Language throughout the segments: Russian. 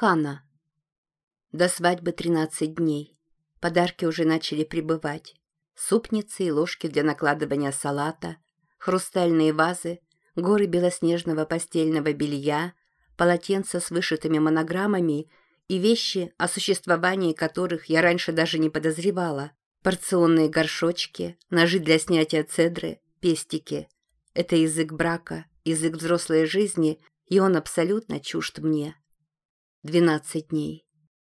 Хана. До свадьбы 13 дней. Подарки уже начали прибывать. Супницы и ложки для накладывания салата, хрустальные вазы, горы белоснежного постельного белья, полотенца с вышитыми монограммами и вещи, о существовании которых я раньше даже не подозревала. Порционные горшочки, ножи для снятия цедры, пестики. Это язык брака, язык взрослой жизни, и он абсолютно чужд мне. 12 дней.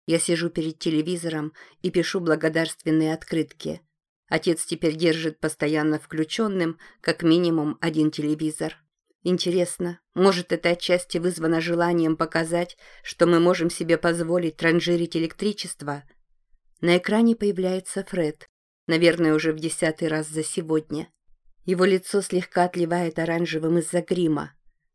Я сижу перед телевизором и пишу благодарственные открытки. Отец теперь держит постоянно включенным как минимум один телевизор. Интересно, может это отчасти вызвано желанием показать, что мы можем себе позволить транжирить электричество? На экране появляется Фред, наверное, уже в десятый раз за сегодня. Его лицо слегка отливает оранжевым из-за грима.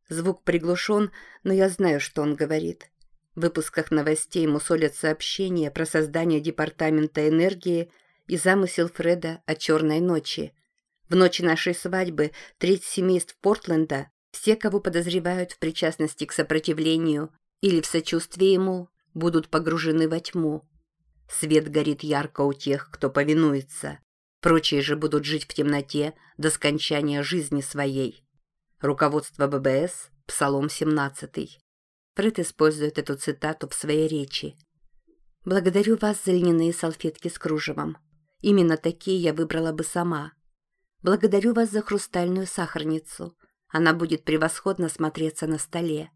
Звук приглушен, но я знаю, что он говорит. В выпусках новостей мусолят сообщения про создание Департамента энергии и замысел Фреда о «Черной ночи». В ночь нашей свадьбы треть семейств Портленда, все, кого подозревают в причастности к сопротивлению или в сочувствии ему, будут погружены во тьму. Свет горит ярко у тех, кто повинуется. Прочие же будут жить в темноте до скончания жизни своей. Руководство ББС, Псалом 17. Фред использует эту цитату в своей речи. «Благодарю вас за льняные салфетки с кружевом. Именно такие я выбрала бы сама. Благодарю вас за хрустальную сахарницу. Она будет превосходно смотреться на столе».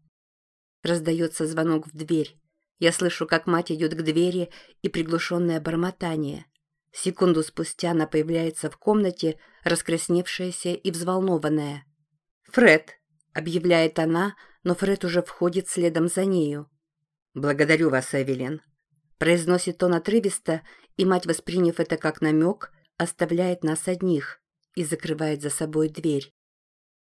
Раздается звонок в дверь. Я слышу, как мать идет к двери и приглушенное бормотание. Секунду спустя она появляется в комнате, раскрасневшаяся и взволнованная. «Фред!» — объявляет она, но Фред уже входит следом за нею. «Благодарю вас, Эвелин», — произносит он отрывисто, и мать, восприняв это как намек, оставляет нас одних и закрывает за собой дверь.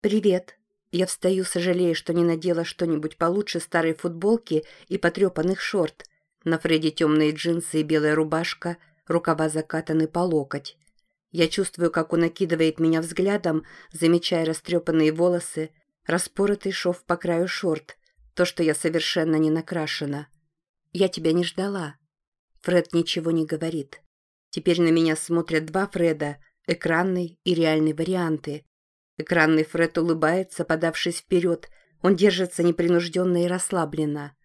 «Привет». Я встаю, сожалея, что не надела что-нибудь получше старой футболки и потрепанных шорт. На Фредди темные джинсы и белая рубашка, рукава закатаны по локоть. Я чувствую, как он накидывает меня взглядом, замечая растрепанные волосы, Распоротый шов по краю шорт. То, что я совершенно не накрашена. Я тебя не ждала. Фред ничего не говорит. Теперь на меня смотрят два Фреда, экранный и реальный варианты. Экранный Фред улыбается, подавшись вперед. Он держится непринужденно и расслабленно.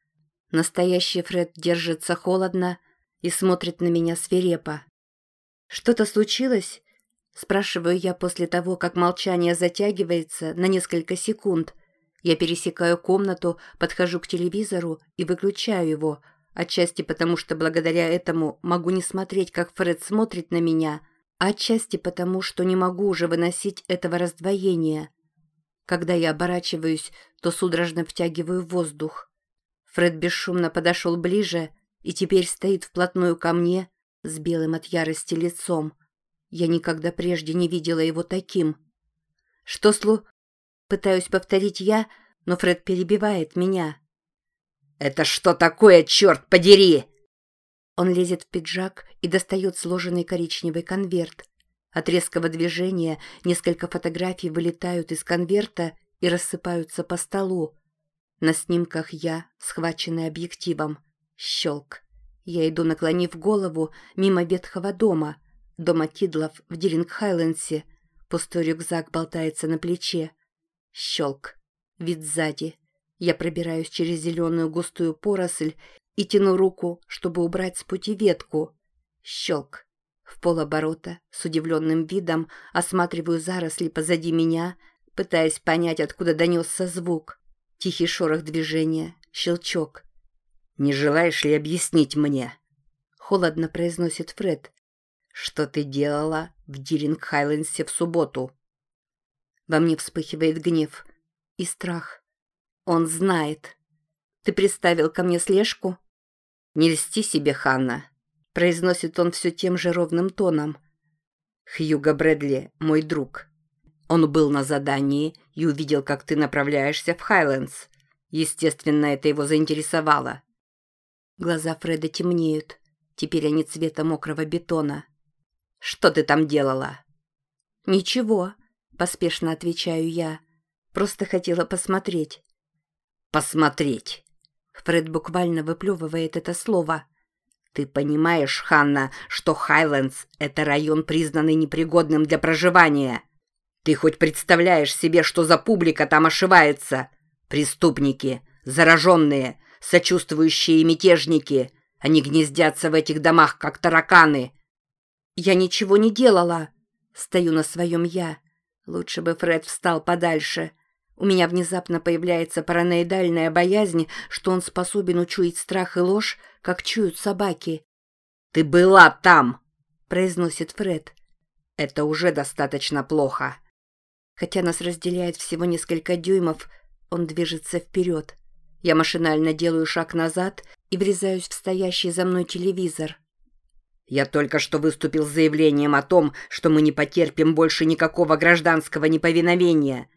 Настоящий Фред держится холодно и смотрит на меня свирепо. «Что-то случилось?» Спрашиваю я после того, как молчание затягивается на несколько секунд. Я пересекаю комнату, подхожу к телевизору и выключаю его, отчасти потому, что благодаря этому могу не смотреть, как Фред смотрит на меня, а отчасти потому, что не могу уже выносить этого раздвоения. Когда я оборачиваюсь, то судорожно втягиваю воздух. Фред бесшумно подошел ближе и теперь стоит вплотную ко мне с белым от ярости лицом. Я никогда прежде не видела его таким. «Что слу...» Пытаюсь повторить я, но Фред перебивает меня. «Это что такое, черт подери?» Он лезет в пиджак и достает сложенный коричневый конверт. От резкого движения несколько фотографий вылетают из конверта и рассыпаются по столу. На снимках я, схваченный объективом. Щелк. Я иду, наклонив голову, мимо ветхого дома — Дома Тидлов в Диллинг-Хайлендсе. Пустой рюкзак болтается на плече. Щелк. Вид сзади. Я пробираюсь через зеленую густую поросль и тяну руку, чтобы убрать с пути ветку. Щелк. В полоборота, с удивленным видом, осматриваю заросли позади меня, пытаясь понять, откуда донесся звук. Тихий шорох движения, щелчок. «Не желаешь ли объяснить мне?» Холодно произносит Фред, что ты делала в Диринг-Хайлендсе в субботу?» Во мне вспыхивает гнев и страх. Он знает. Ты приставил ко мне слежку? Не льсти себе, Ханна, произносит он все тем же ровным тоном. Хьюго Брэдли, мой друг. Он был на задании и увидел, как ты направляешься в Хайлендс. Естественно, это его заинтересовало. Глаза Фреда темнеют. Теперь они цвета мокрого бетона. Что ты там делала?» «Ничего», — поспешно отвечаю я. «Просто хотела посмотреть». «Посмотреть!» Фред буквально выплевывает это слово. «Ты понимаешь, Ханна, что Хайлендс — это район, признанный непригодным для проживания? Ты хоть представляешь себе, что за публика там ошивается? Преступники, зараженные, сочувствующие мятежники. Они гнездятся в этих домах, как тараканы». «Я ничего не делала!» Стою на своем «я». Лучше бы Фред встал подальше. У меня внезапно появляется параноидальная боязнь, что он способен учуять страх и ложь, как чуют собаки. «Ты была там!» — произносит Фред. «Это уже достаточно плохо». Хотя нас разделяет всего несколько дюймов, он движется вперед. Я машинально делаю шаг назад и врезаюсь в стоящий за мной телевизор. Я только что выступил с заявлением о том, что мы не потерпим больше никакого гражданского неповиновения.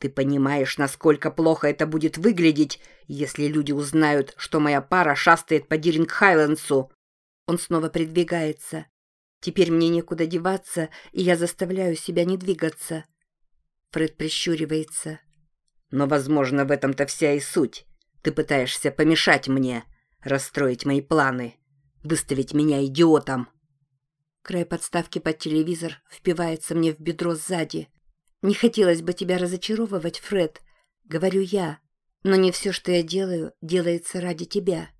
Ты понимаешь, насколько плохо это будет выглядеть, если люди узнают, что моя пара шастает по Диринг-Хайлендсу?» Он снова придвигается. Теперь мне некуда деваться, и я заставляю себя не двигаться. Фред прищуривается. «Но, возможно, в этом-то вся и суть. Ты пытаешься помешать мне, расстроить мои планы» выставить меня идиотом. Край подставки под телевизор впивается мне в бедро сзади. Не хотелось бы тебя разочаровывать, Фред, говорю я, но не все, что я делаю, делается ради тебя.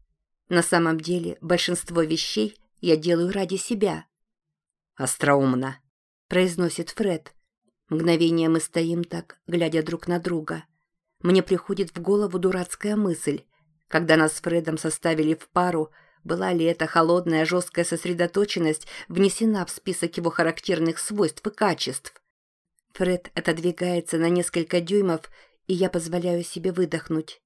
На самом деле, большинство вещей я делаю ради себя. Остроумно, произносит Фред. Мгновение мы стоим так, глядя друг на друга. Мне приходит в голову дурацкая мысль. Когда нас с Фредом составили в пару, была ли эта холодная жесткая сосредоточенность внесена в список его характерных свойств и качеств? Фред отодвигается на несколько дюймов, и я позволяю себе выдохнуть.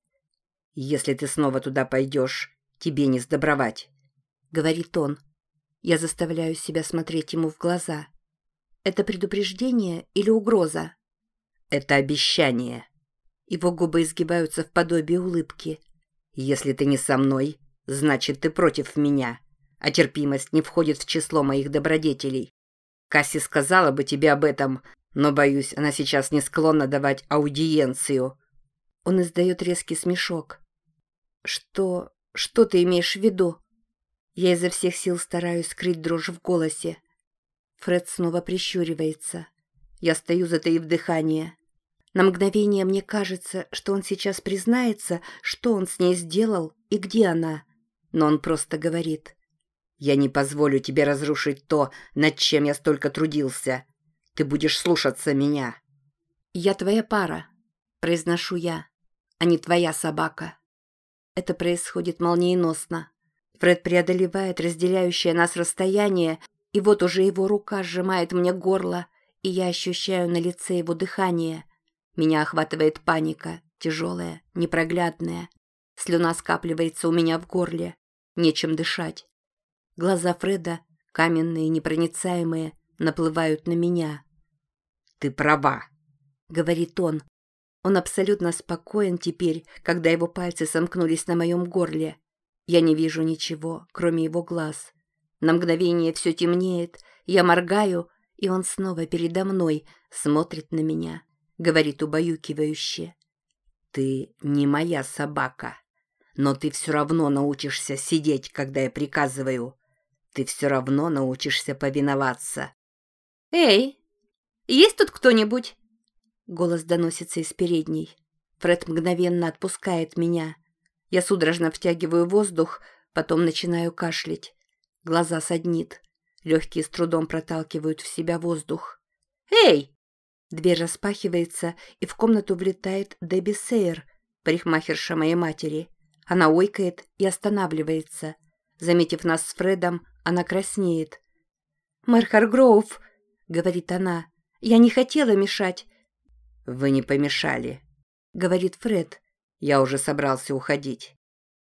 «Если ты снова туда пойдешь, тебе не сдобровать», — говорит он. Я заставляю себя смотреть ему в глаза. Это предупреждение или угроза? Это обещание. Его губы изгибаются в подобии улыбки. Если ты не со мной, Значит, ты против меня, а терпимость не входит в число моих добродетелей. Касси сказала бы тебе об этом, но, боюсь, она сейчас не склонна давать аудиенцию». Он издает резкий смешок. «Что... что ты имеешь в виду?» Я изо всех сил стараюсь скрыть дрожь в голосе. Фред снова прищуривается. Я стою, затаив дыхание. На мгновение мне кажется, что он сейчас признается, что он с ней сделал и где она но он просто говорит. «Я не позволю тебе разрушить то, над чем я столько трудился. Ты будешь слушаться меня». «Я твоя пара», — произношу я, — «а не твоя собака». Это происходит молниеносно. Фред преодолевает разделяющее нас расстояние, и вот уже его рука сжимает мне горло, и я ощущаю на лице его дыхание. Меня охватывает паника, тяжелая, непроглядная. Слюна скапливается у меня в горле. Нечем дышать. Глаза Фреда, каменные, непроницаемые, наплывают на меня. «Ты права», — говорит он. Он абсолютно спокоен теперь, когда его пальцы сомкнулись на моем горле. Я не вижу ничего, кроме его глаз. На мгновение все темнеет, я моргаю, и он снова передо мной смотрит на меня, говорит убаюкивающе. «Ты не моя собака» но ты все равно научишься сидеть, когда я приказываю. Ты все равно научишься повиноваться. «Эй, есть тут кто-нибудь?» Голос доносится из передней. Фред мгновенно отпускает меня. Я судорожно втягиваю воздух, потом начинаю кашлять. Глаза саднит. Легкие с трудом проталкивают в себя воздух. «Эй!» Дверь распахивается, и в комнату влетает Дебби Сейер, парикмахерша моей матери. Она ойкает и останавливается. Заметив нас с Фредом, она краснеет. «Мэр Харгроув», — говорит она, — «я не хотела мешать». «Вы не помешали», — говорит Фред. «Я уже собрался уходить».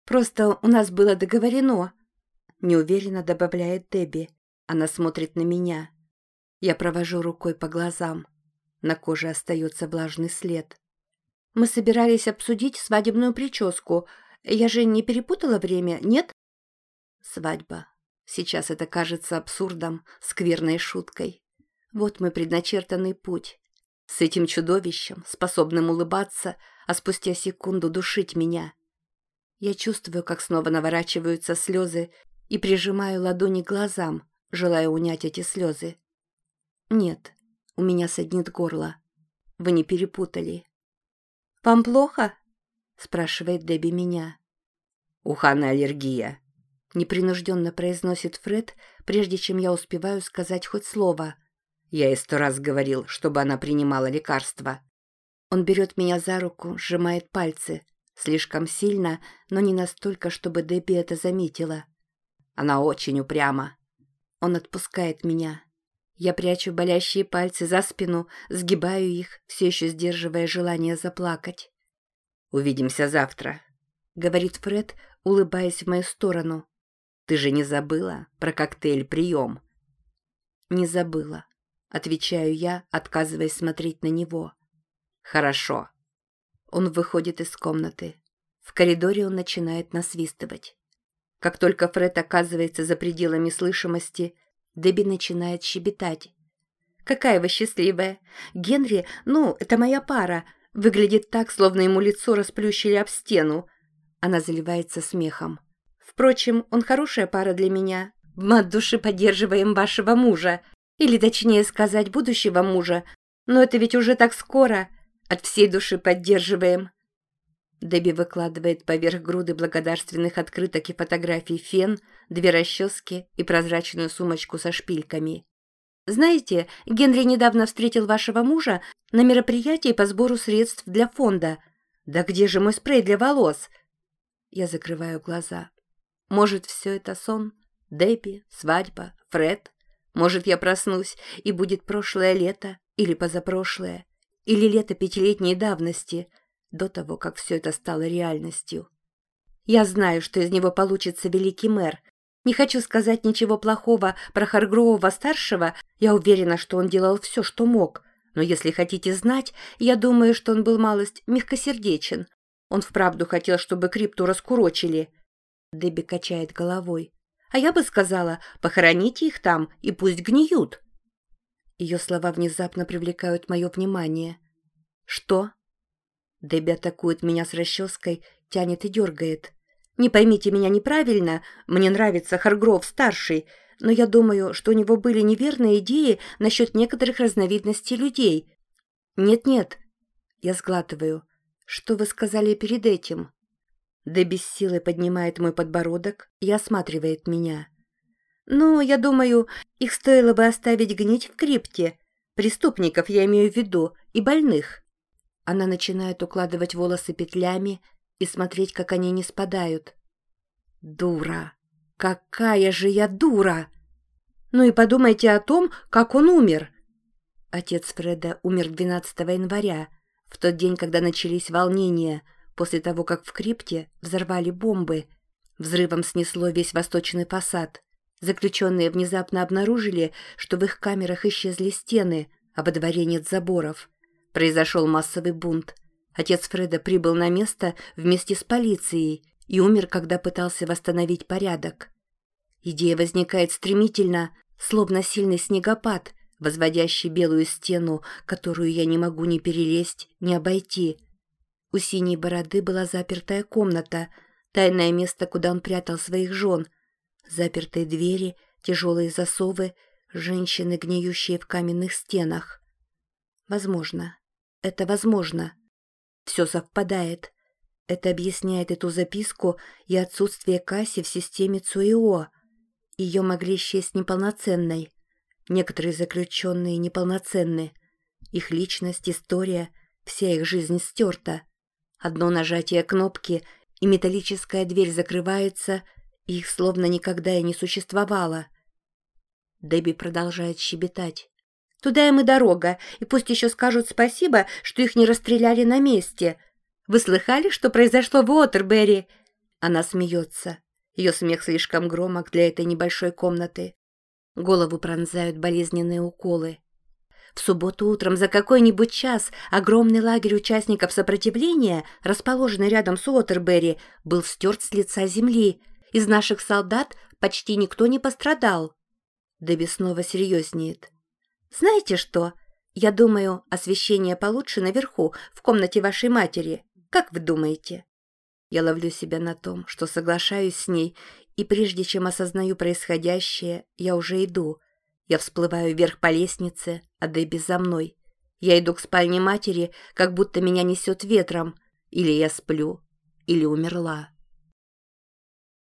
«Просто у нас было договорено», — неуверенно добавляет Дебби. Она смотрит на меня. Я провожу рукой по глазам. На коже остается влажный след. «Мы собирались обсудить свадебную прическу», я же не перепутала время, нет? Свадьба. Сейчас это кажется абсурдом, скверной шуткой. Вот мой предначертанный путь. С этим чудовищем, способным улыбаться, а спустя секунду душить меня. Я чувствую, как снова наворачиваются слезы и прижимаю ладони к глазам, желая унять эти слезы. Нет, у меня саднит горло. Вы не перепутали. «Вам плохо?» — спрашивает Дебби меня. «У Ханы аллергия», — непринужденно произносит Фред, прежде чем я успеваю сказать хоть слово. Я ей сто раз говорил, чтобы она принимала лекарства. Он берет меня за руку, сжимает пальцы. Слишком сильно, но не настолько, чтобы Дебби это заметила. Она очень упряма. Он отпускает меня. Я прячу болящие пальцы за спину, сгибаю их, все еще сдерживая желание заплакать. «Увидимся завтра», — говорит Фред, улыбаясь в мою сторону. «Ты же не забыла про коктейль-прием?» «Не забыла», — отвечаю я, отказываясь смотреть на него. «Хорошо». Он выходит из комнаты. В коридоре он начинает насвистывать. Как только Фред оказывается за пределами слышимости, Дебби начинает щебетать. «Какая вы счастливая! Генри, ну, это моя пара, выглядит так, словно ему лицо расплющили об стену». Она заливается смехом. «Впрочем, он хорошая пара для меня. Мы от души поддерживаем вашего мужа. Или, точнее сказать, будущего мужа. Но это ведь уже так скоро. От всей души поддерживаем». Дебби выкладывает поверх груды благодарственных открыток и фотографий фен, две расчески и прозрачную сумочку со шпильками. «Знаете, Генри недавно встретил вашего мужа на мероприятии по сбору средств для фонда. Да где же мой спрей для волос?» Я закрываю глаза. «Может, все это сон? Дебби, свадьба, Фред? Может, я проснусь, и будет прошлое лето или позапрошлое, или лето пятилетней давности — до того, как все это стало реальностью. Я знаю, что из него получится великий мэр. Не хочу сказать ничего плохого про Харгроува-старшего, я уверена, что он делал все, что мог. Но если хотите знать, я думаю, что он был малость мягкосердечен. Он вправду хотел, чтобы крипту раскурочили. Дебби качает головой. А я бы сказала, похороните их там и пусть гниют. Ее слова внезапно привлекают мое внимание. Что? Дебби атакует меня с расческой, тянет и дергает. Не поймите меня неправильно, мне нравится Харгров-старший, но я думаю, что у него были неверные идеи насчет некоторых разновидностей людей. Нет-нет, я сглатываю. Что вы сказали перед этим? Дебби с силой поднимает мой подбородок и осматривает меня. «Ну, я думаю, их стоило бы оставить гнить в крипте. Преступников я имею в виду, и больных. Она начинает укладывать волосы петлями и смотреть, как они не спадают. Дура! Какая же я дура! Ну и подумайте о том, как он умер. Отец Фреда умер 12 января, в тот день, когда начались волнения, после того, как в крипте взорвали бомбы. Взрывом снесло весь восточный фасад. Заключенные внезапно обнаружили, что в их камерах исчезли стены, а во дворе нет заборов. Произошел массовый бунт. Отец Фреда прибыл на место вместе с полицией и умер, когда пытался восстановить порядок. Идея возникает стремительно, словно сильный снегопад, возводящий белую стену, которую я не могу ни перелезть, ни обойти. У синей бороды была запертая комната, тайное место, куда он прятал своих жен. Запертые двери, тяжелые засовы, женщины, гниющие в каменных стенах. Возможно. Это возможно. Все совпадает. Это объясняет эту записку и отсутствие Касси в системе ЦУИО. Ее могли счесть неполноценной. Некоторые заключенные неполноценны. Их личность, история, вся их жизнь стерта. Одно нажатие кнопки, и металлическая дверь закрывается, и их словно никогда и не существовало. Дебби продолжает щебетать. Туда им и дорога, и пусть еще скажут спасибо, что их не расстреляли на месте. Вы слыхали, что произошло в Уотербери?» Она смеется. Ее смех слишком громок для этой небольшой комнаты. Голову пронзают болезненные уколы. В субботу утром за какой-нибудь час огромный лагерь участников сопротивления, расположенный рядом с Уотербери, был стерт с лица земли. Из наших солдат почти никто не пострадал. Дебби снова серьезнеет. «Знаете что? Я думаю, освещение получше наверху, в комнате вашей матери. Как вы думаете?» Я ловлю себя на том, что соглашаюсь с ней, и прежде чем осознаю происходящее, я уже иду. Я всплываю вверх по лестнице, а Дебби за мной. Я иду к спальне матери, как будто меня несет ветром. Или я сплю, или умерла.